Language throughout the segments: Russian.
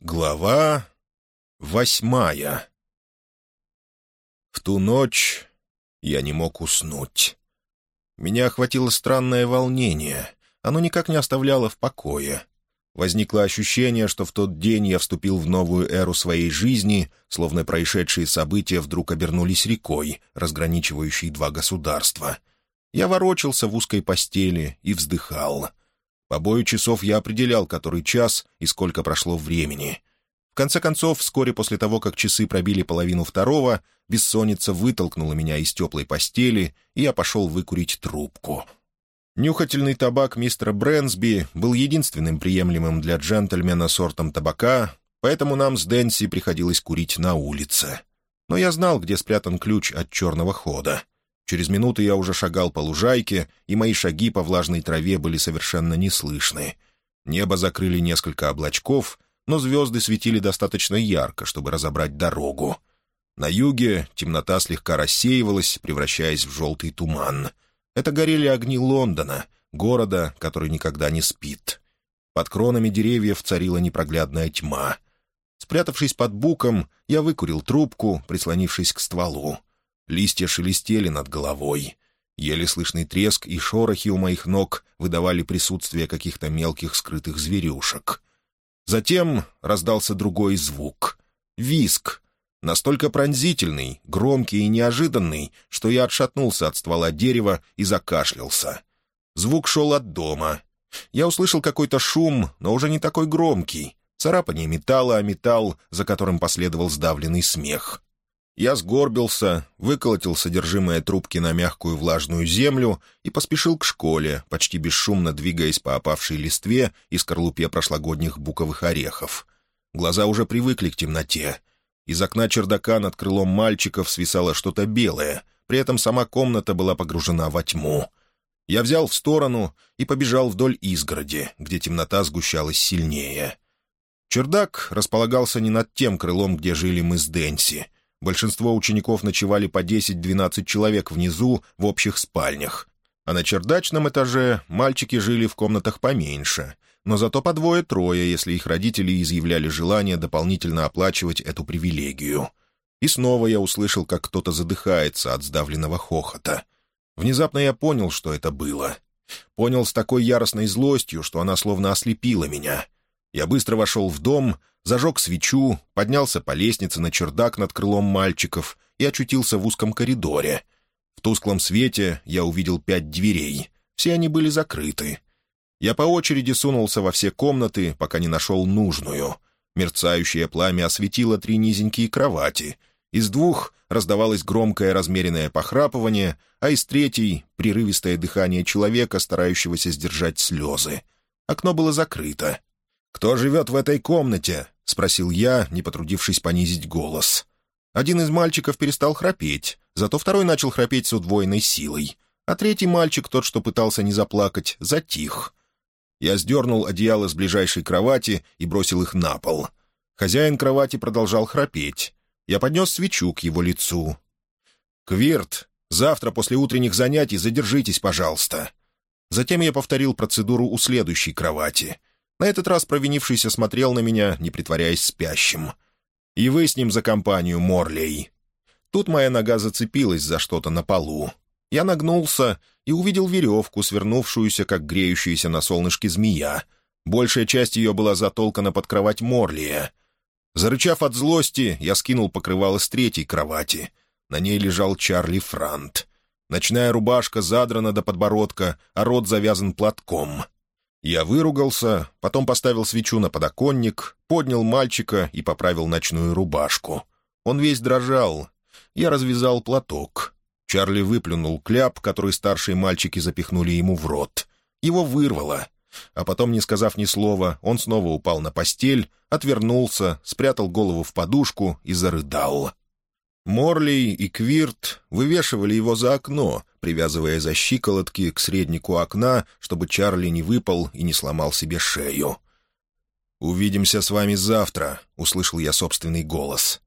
Глава восьмая В ту ночь я не мог уснуть. Меня охватило странное волнение. Оно никак не оставляло в покое. Возникло ощущение, что в тот день я вступил в новую эру своей жизни, словно происшедшие события вдруг обернулись рекой, разграничивающей два государства. Я ворочался в узкой постели и вздыхал — по бою часов я определял, который час и сколько прошло времени. В конце концов, вскоре после того, как часы пробили половину второго, бессонница вытолкнула меня из теплой постели, и я пошел выкурить трубку. Нюхательный табак мистера Брэнсби был единственным приемлемым для джентльмена сортом табака, поэтому нам с Дэнси приходилось курить на улице. Но я знал, где спрятан ключ от черного хода — Через минуту я уже шагал по лужайке, и мои шаги по влажной траве были совершенно неслышны. Небо закрыли несколько облачков, но звезды светили достаточно ярко, чтобы разобрать дорогу. На юге темнота слегка рассеивалась, превращаясь в желтый туман. Это горели огни Лондона, города, который никогда не спит. Под кронами деревьев царила непроглядная тьма. Спрятавшись под буком, я выкурил трубку, прислонившись к стволу. Листья шелестели над головой. Еле слышный треск и шорохи у моих ног выдавали присутствие каких-то мелких скрытых зверюшек. Затем раздался другой звук — виск, настолько пронзительный, громкий и неожиданный, что я отшатнулся от ствола дерева и закашлялся. Звук шел от дома. Я услышал какой-то шум, но уже не такой громкий. Царапание металла о металл, за которым последовал сдавленный смех. Я сгорбился, выколотил содержимое трубки на мягкую влажную землю и поспешил к школе, почти бесшумно двигаясь по опавшей листве и скорлупе прошлогодних буковых орехов. Глаза уже привыкли к темноте. Из окна чердака над крылом мальчиков свисало что-то белое, при этом сама комната была погружена во тьму. Я взял в сторону и побежал вдоль изгороди, где темнота сгущалась сильнее. Чердак располагался не над тем крылом, где жили мы с Дэнси — Большинство учеников ночевали по 10-12 человек внизу в общих спальнях. А на чердачном этаже мальчики жили в комнатах поменьше, но зато по двое-трое, если их родители изъявляли желание дополнительно оплачивать эту привилегию. И снова я услышал, как кто-то задыхается от сдавленного хохота. Внезапно я понял, что это было. Понял с такой яростной злостью, что она словно ослепила меня. Я быстро вошел в дом, зажег свечу, поднялся по лестнице на чердак над крылом мальчиков и очутился в узком коридоре. В тусклом свете я увидел пять дверей. Все они были закрыты. Я по очереди сунулся во все комнаты, пока не нашел нужную. Мерцающее пламя осветило три низенькие кровати. Из двух раздавалось громкое размеренное похрапывание, а из третьей — прерывистое дыхание человека, старающегося сдержать слезы. Окно было закрыто. «Кто живет в этой комнате?» — спросил я, не потрудившись понизить голос. Один из мальчиков перестал храпеть, зато второй начал храпеть с удвоенной силой, а третий мальчик, тот, что пытался не заплакать, затих. Я сдернул одеяло с ближайшей кровати и бросил их на пол. Хозяин кровати продолжал храпеть. Я поднес свечу к его лицу. «Квирт, завтра после утренних занятий задержитесь, пожалуйста». Затем я повторил процедуру у следующей кровати — на этот раз провинившийся смотрел на меня, не притворяясь спящим. «И вы с ним за компанию, Морлей». Тут моя нога зацепилась за что-то на полу. Я нагнулся и увидел веревку, свернувшуюся, как греющаяся на солнышке змея. Большая часть ее была затолкана под кровать Морлия. Зарычав от злости, я скинул покрывало с третьей кровати. На ней лежал Чарли Франт. Ночная рубашка задрана до подбородка, а рот завязан платком — я выругался, потом поставил свечу на подоконник, поднял мальчика и поправил ночную рубашку. Он весь дрожал. Я развязал платок. Чарли выплюнул кляп, который старшие мальчики запихнули ему в рот. Его вырвало. А потом, не сказав ни слова, он снова упал на постель, отвернулся, спрятал голову в подушку и зарыдал. Морли и Квирт вывешивали его за окно, привязывая за щиколотки к среднику окна, чтобы Чарли не выпал и не сломал себе шею. «Увидимся с вами завтра», — услышал я собственный голос.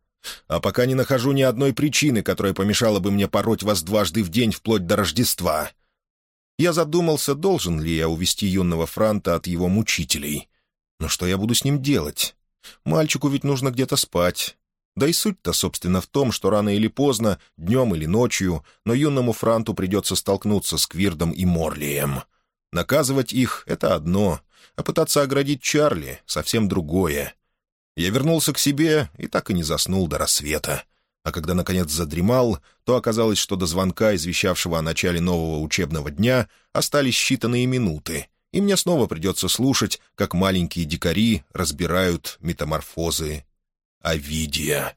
«А пока не нахожу ни одной причины, которая помешала бы мне пороть вас дважды в день вплоть до Рождества». Я задумался, должен ли я увести юного Франта от его мучителей. Но что я буду с ним делать? Мальчику ведь нужно где-то спать. Да и суть-то, собственно, в том, что рано или поздно, днем или ночью, но юному Франту придется столкнуться с Квирдом и Морлием. Наказывать их — это одно, а пытаться оградить Чарли — совсем другое. Я вернулся к себе и так и не заснул до рассвета. А когда, наконец, задремал, то оказалось, что до звонка, извещавшего о начале нового учебного дня, остались считанные минуты, и мне снова придется слушать, как маленькие дикари разбирают метаморфозы Овидия.